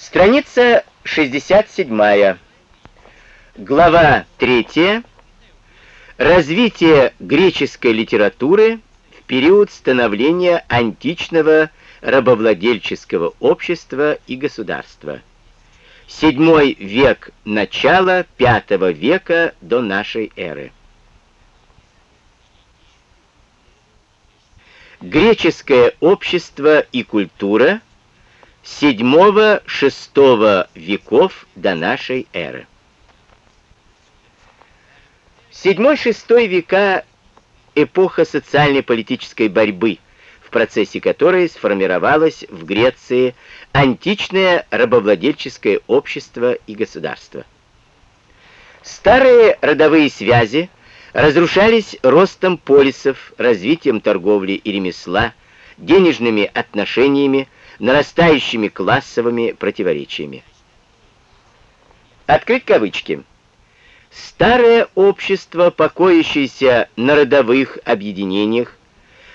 Страница 67. Глава 3. Развитие греческой литературы в период становления античного рабовладельческого общества и государства. Седьмой век начала пятого века до нашей эры. Греческое общество и культура VII-VI веков до нашей эры. VII-VI века – эпоха социально-политической борьбы, в процессе которой сформировалось в Греции античное рабовладельческое общество и государство. Старые родовые связи разрушались ростом полисов, развитием торговли и ремесла, денежными отношениями, нарастающими классовыми противоречиями. Открыть кавычки. Старое общество, покоящееся на родовых объединениях,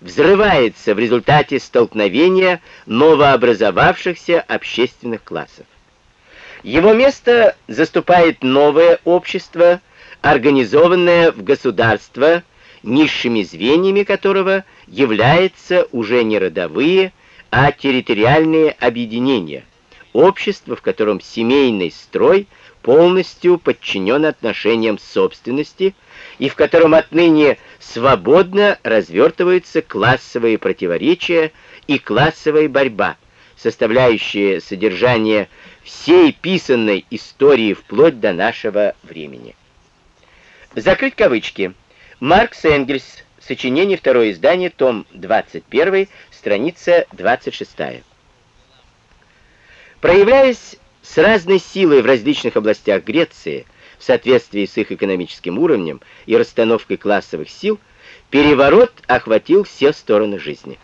взрывается в результате столкновения новообразовавшихся общественных классов. Его место заступает новое общество, организованное в государство, низшими звеньями которого являются уже не родовые, а территориальные объединения, общество, в котором семейный строй полностью подчинен отношениям собственности и в котором отныне свободно развертываются классовые противоречия и классовая борьба, составляющие содержание всей писанной истории вплоть до нашего времени. Закрыть кавычки. Маркс Энгельс. Сочинение, второе издание, том 21, страница 26. Проявляясь с разной силой в различных областях Греции, в соответствии с их экономическим уровнем и расстановкой классовых сил, переворот охватил все стороны жизни.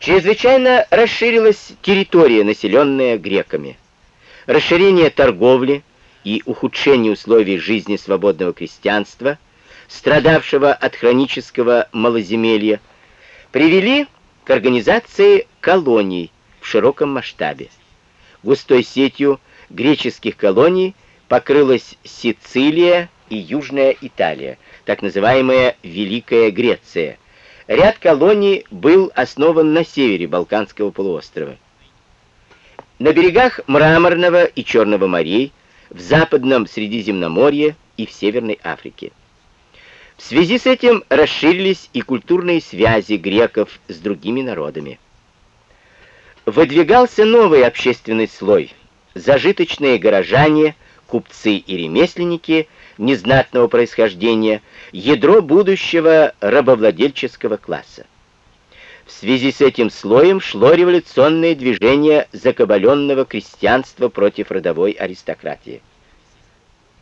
Чрезвычайно расширилась территория, населенная греками. Расширение торговли и ухудшение условий жизни свободного крестьянства, страдавшего от хронического малоземелья, привели к организации колоний в широком масштабе. Густой сетью греческих колоний покрылась Сицилия и Южная Италия, так называемая Великая Греция. Ряд колоний был основан на севере Балканского полуострова. На берегах Мраморного и Черного морей, в Западном Средиземноморье и в Северной Африке. В связи с этим расширились и культурные связи греков с другими народами. Выдвигался новый общественный слой, зажиточные горожане, купцы и ремесленники незнатного происхождения, ядро будущего рабовладельческого класса. В связи с этим слоем шло революционное движение закабаленного крестьянства против родовой аристократии.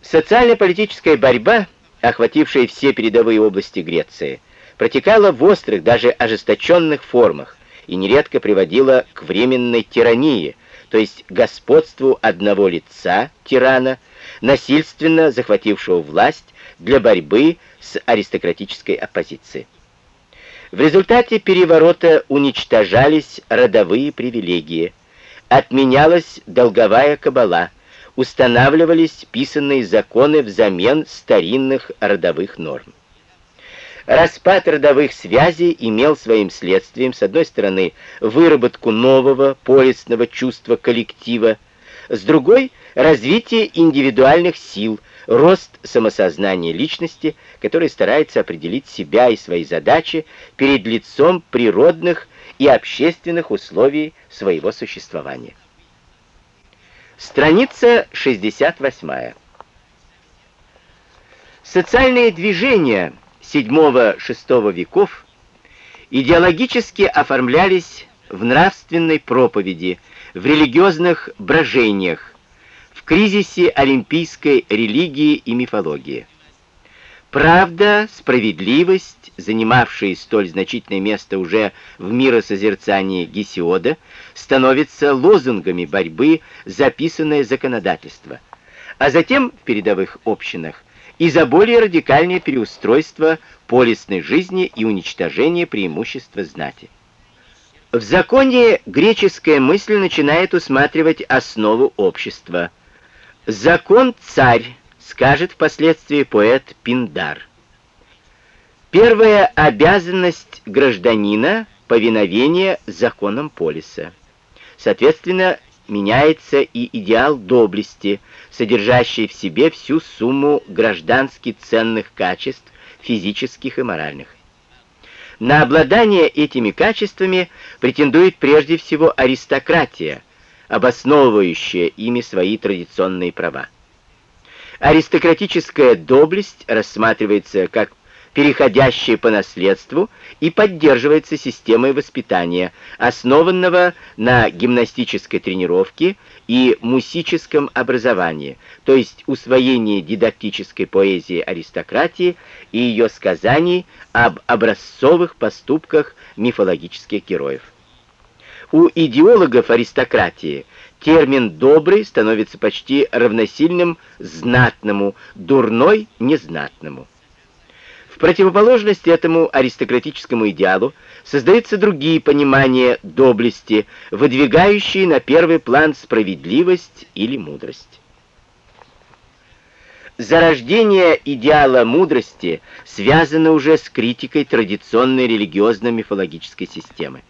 Социально-политическая борьба охватившая все передовые области Греции, протекала в острых, даже ожесточенных формах и нередко приводила к временной тирании, то есть господству одного лица, тирана, насильственно захватившего власть для борьбы с аристократической оппозицией. В результате переворота уничтожались родовые привилегии, отменялась долговая кабала, устанавливались писанные законы взамен старинных родовых норм. Распад родовых связей имел своим следствием, с одной стороны, выработку нового полисного чувства коллектива, с другой — развитие индивидуальных сил, рост самосознания личности, который старается определить себя и свои задачи перед лицом природных и общественных условий своего существования. Страница 68. Социальные движения VII-VI веков идеологически оформлялись в нравственной проповеди, в религиозных брожениях, в кризисе олимпийской религии и мифологии. Правда, справедливость, занимавшие столь значительное место уже в миросозерцании Гесиода, становятся лозунгами борьбы за писанное законодательство, а затем в передовых общинах и за более радикальное переустройство полисной жизни и уничтожение преимущества знати. В законе греческая мысль начинает усматривать основу общества. «Закон царь», скажет впоследствии поэт Пиндар. Первая обязанность гражданина — повиновение законам полиса. Соответственно, меняется и идеал доблести, содержащий в себе всю сумму граждански ценных качеств, физических и моральных. На обладание этими качествами претендует прежде всего аристократия, обосновывающая ими свои традиционные права. Аристократическая доблесть рассматривается как переходящее по наследству и поддерживается системой воспитания, основанного на гимнастической тренировке и мусическом образовании, то есть усвоении дидактической поэзии аристократии и ее сказаний об образцовых поступках мифологических героев. У идеологов аристократии термин «добрый» становится почти равносильным «знатному», «дурной» — «незнатному». В противоположность этому аристократическому идеалу создаются другие понимания доблести, выдвигающие на первый план справедливость или мудрость. Зарождение идеала мудрости связано уже с критикой традиционной религиозно-мифологической системы.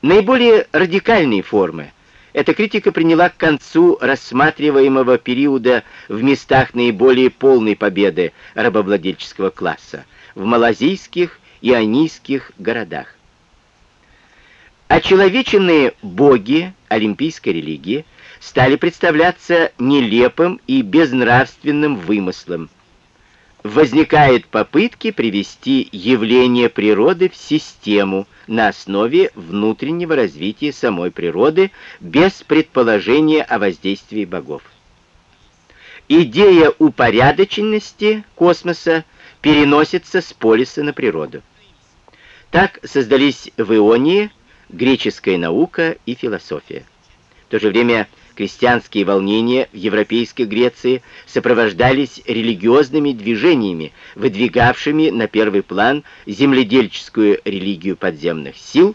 Наиболее радикальные формы эта критика приняла к концу рассматриваемого периода в местах наиболее полной победы рабовладельческого класса, в малазийских и анийских городах. Очеловеченные боги олимпийской религии стали представляться нелепым и безнравственным вымыслом, возникают попытки привести явление природы в систему на основе внутреннего развития самой природы без предположения о воздействии богов. Идея упорядоченности космоса переносится с полиса на природу. Так создались в Ионии греческая наука и философия. В то же время Крестьянские волнения в Европейской Греции сопровождались религиозными движениями, выдвигавшими на первый план земледельческую религию подземных сил,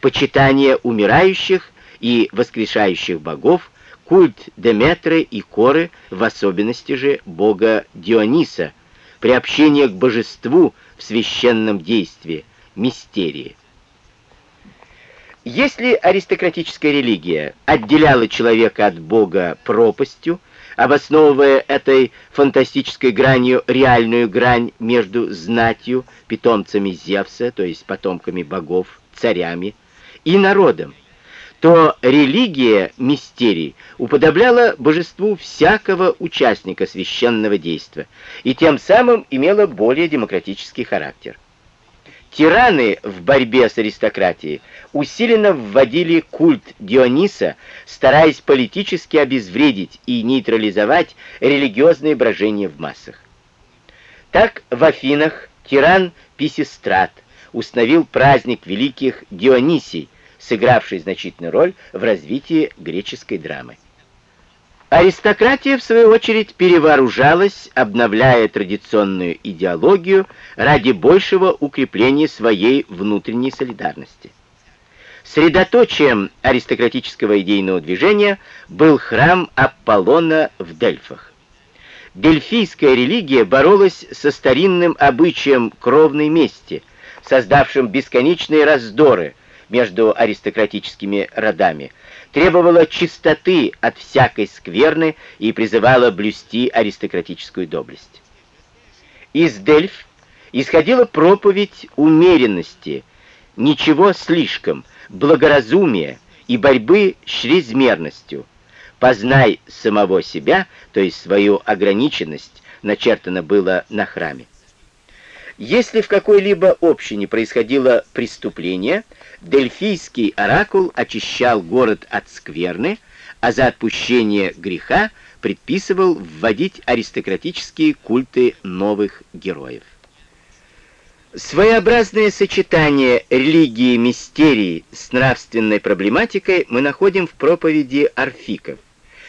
почитание умирающих и воскрешающих богов, культ Деметры и Коры, в особенности же бога Диониса, приобщение к божеству в священном действии, мистерии. Если аристократическая религия отделяла человека от Бога пропастью, обосновывая этой фантастической гранью реальную грань между знатью, питомцами Зевса, то есть потомками богов, царями, и народом, то религия мистерий уподобляла божеству всякого участника священного действа и тем самым имела более демократический характер. Тираны в борьбе с аристократией усиленно вводили культ Диониса, стараясь политически обезвредить и нейтрализовать религиозные брожения в массах. Так в Афинах тиран Писистрат установил праздник великих Дионисий, сыгравший значительную роль в развитии греческой драмы. Аристократия, в свою очередь, перевооружалась, обновляя традиционную идеологию ради большего укрепления своей внутренней солидарности. Средоточием аристократического идейного движения был храм Аполлона в Дельфах. Дельфийская религия боролась со старинным обычаем кровной мести, создавшим бесконечные раздоры между аристократическими родами, требовала чистоты от всякой скверны и призывала блюсти аристократическую доблесть. Из Дельф исходила проповедь умеренности, ничего слишком, благоразумия и борьбы с чрезмерностью. Познай самого себя, то есть свою ограниченность, начертано было на храме. Если в какой-либо общине происходило преступление, Дельфийский оракул очищал город от скверны, а за отпущение греха предписывал вводить аристократические культы новых героев. Своеобразное сочетание религии и мистерии с нравственной проблематикой мы находим в проповеди орфиков,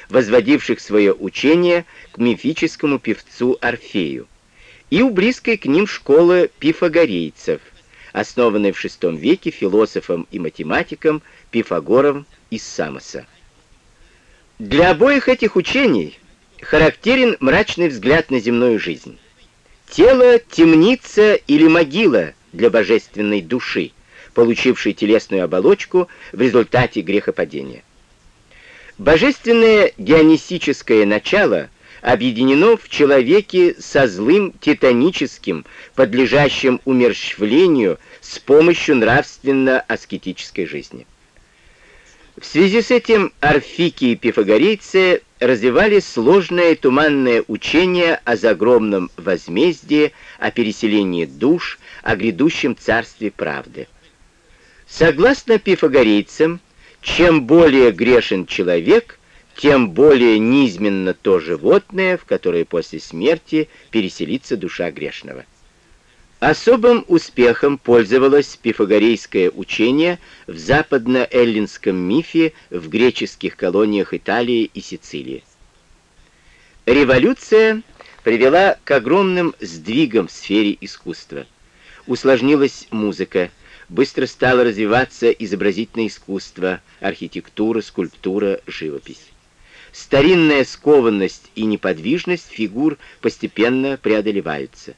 возводивших свое учение к мифическому певцу Орфею и у близкой к ним школы пифагорейцев, основанной в VI веке философом и математиком Пифагором из Самоса. Для обоих этих учений характерен мрачный взгляд на земную жизнь. Тело — темница или могила для божественной души, получившей телесную оболочку в результате грехопадения. Божественное дионисическое начало объединено в человеке со злым титаническим, подлежащим умерщвлению с помощью нравственно-аскетической жизни. В связи с этим орфики и пифагорейцы развивали сложное туманное учение о загромном возмездии, о переселении душ, о грядущем царстве правды. Согласно пифагорейцам, чем более грешен человек, тем более низменно то животное, в которое после смерти переселится душа грешного. Особым успехом пользовалось пифагорейское учение в западно-эллинском мифе в греческих колониях Италии и Сицилии. Революция привела к огромным сдвигам в сфере искусства. Усложнилась музыка, быстро стало развиваться изобразительное искусство, архитектура, скульптура, живопись. Старинная скованность и неподвижность фигур постепенно преодолеваются.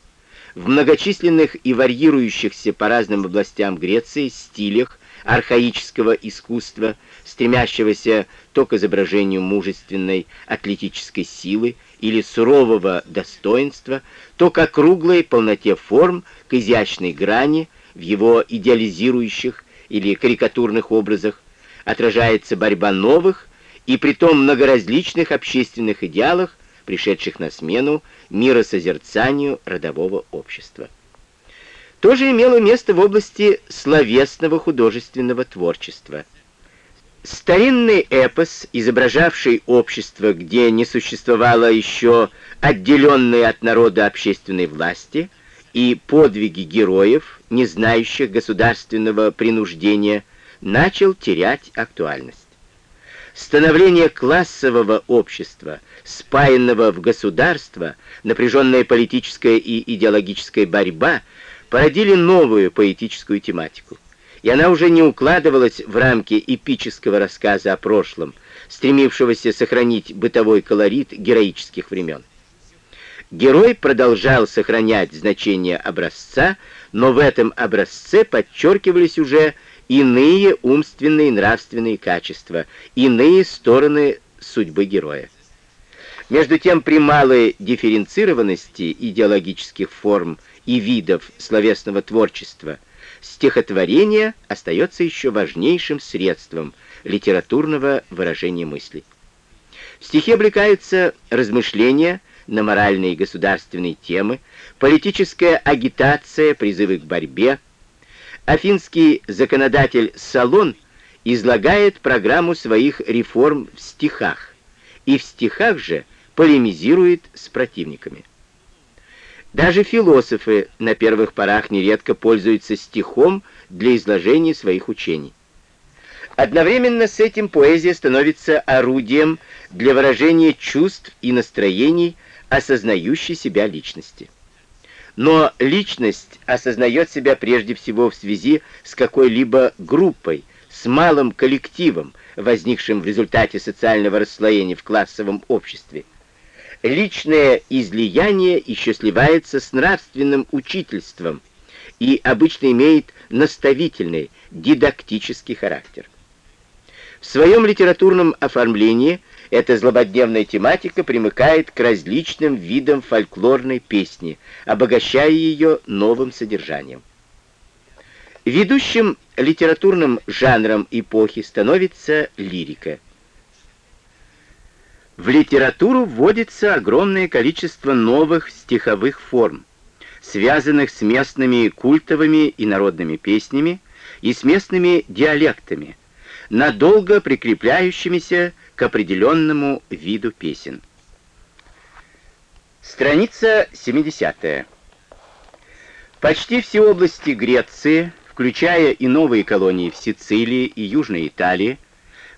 В многочисленных и варьирующихся по разным областям Греции стилях архаического искусства, стремящегося то к изображению мужественной атлетической силы или сурового достоинства, то к округлой полноте форм, к изящной грани в его идеализирующих или карикатурных образах, отражается борьба новых и притом многоразличных общественных идеалах, пришедших на смену миросозерцанию родового общества. То же имело место в области словесного художественного творчества. Старинный эпос, изображавший общество, где не существовало еще отделенной от народа общественной власти, и подвиги героев, не знающих государственного принуждения, начал терять актуальность. Становление классового общества, спаянного в государство, напряженная политическая и идеологическая борьба породили новую поэтическую тематику. И она уже не укладывалась в рамки эпического рассказа о прошлом, стремившегося сохранить бытовой колорит героических времен. Герой продолжал сохранять значение образца, но в этом образце подчеркивались уже иные умственные и нравственные качества, иные стороны судьбы героя. Между тем, при малой дифференцированности идеологических форм и видов словесного творчества, стихотворение остается еще важнейшим средством литературного выражения мысли. В стихе облекаются размышления на моральные и государственные темы, политическая агитация, призывы к борьбе, Афинский законодатель Салон излагает программу своих реформ в стихах, и в стихах же полемизирует с противниками. Даже философы на первых порах нередко пользуются стихом для изложения своих учений. Одновременно с этим поэзия становится орудием для выражения чувств и настроений осознающей себя личности. Но личность осознает себя прежде всего в связи с какой-либо группой, с малым коллективом, возникшим в результате социального расслоения в классовом обществе. Личное излияние еще сливается с нравственным учительством и обычно имеет наставительный, дидактический характер. В своем литературном оформлении – эта злободневная тематика примыкает к различным видам фольклорной песни, обогащая ее новым содержанием. Ведущим литературным жанром эпохи становится лирика. В литературу вводится огромное количество новых стиховых форм, связанных с местными культовыми и народными песнями и с местными диалектами, надолго прикрепляющимися к определенному виду песен. Страница 70. Почти все области Греции, включая и новые колонии в Сицилии и Южной Италии,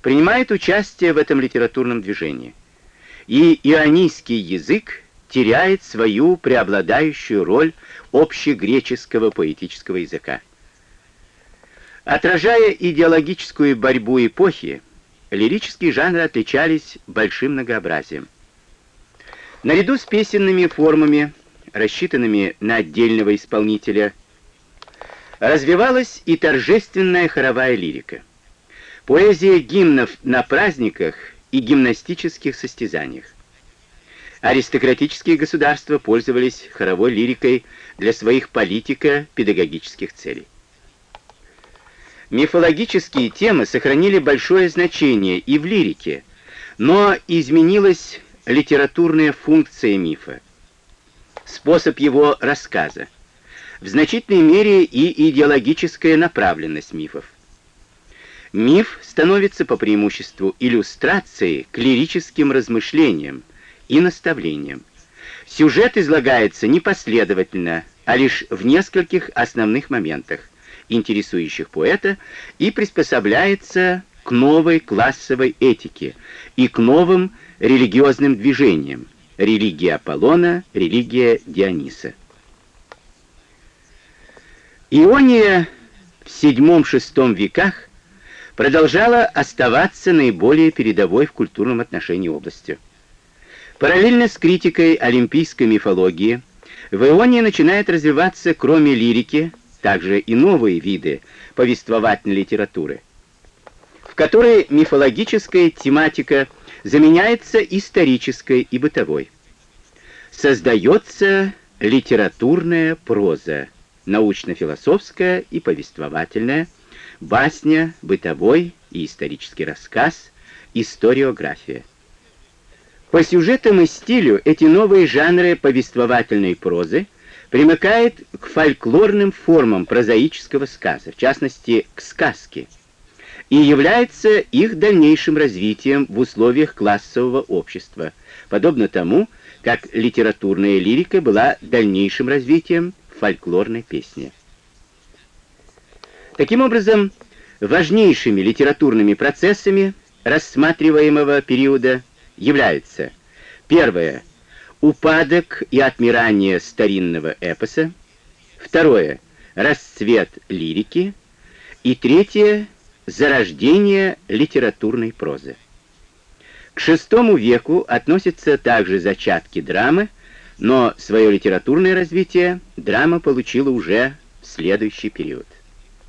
принимают участие в этом литературном движении. И ионийский язык теряет свою преобладающую роль общегреческого поэтического языка. Отражая идеологическую борьбу эпохи, лирические жанры отличались большим многообразием. Наряду с песенными формами, рассчитанными на отдельного исполнителя, развивалась и торжественная хоровая лирика. Поэзия гимнов на праздниках и гимнастических состязаниях. Аристократические государства пользовались хоровой лирикой для своих политико-педагогических целей. Мифологические темы сохранили большое значение и в лирике, но изменилась литературная функция мифа, способ его рассказа, в значительной мере и идеологическая направленность мифов. Миф становится по преимуществу иллюстрацией к лирическим размышлениям и наставлениям. Сюжет излагается не последовательно, а лишь в нескольких основных моментах, интересующих поэта, и приспособляется к новой классовой этике и к новым религиозным движениям, религия Аполлона, религия Диониса. Иония в VII-VI веках продолжала оставаться наиболее передовой в культурном отношении областью. Параллельно с критикой олимпийской мифологии, в Ионии начинает развиваться, кроме лирики, также и новые виды повествовательной литературы, в которой мифологическая тематика заменяется исторической и бытовой. Создается литературная проза, научно-философская и повествовательная, басня, бытовой и исторический рассказ, историография. По сюжетам и стилю эти новые жанры повествовательной прозы примыкают к фольклорным формам прозаического сказа, в частности, к сказке, и являются их дальнейшим развитием в условиях классового общества, подобно тому, как литературная лирика была дальнейшим развитием фольклорной песни. Таким образом, важнейшими литературными процессами рассматриваемого периода являются первое – упадок и отмирание старинного эпоса, второе – расцвет лирики и третье – зарождение литературной прозы. К VI веку относятся также зачатки драмы, но свое литературное развитие драма получила уже в следующий период.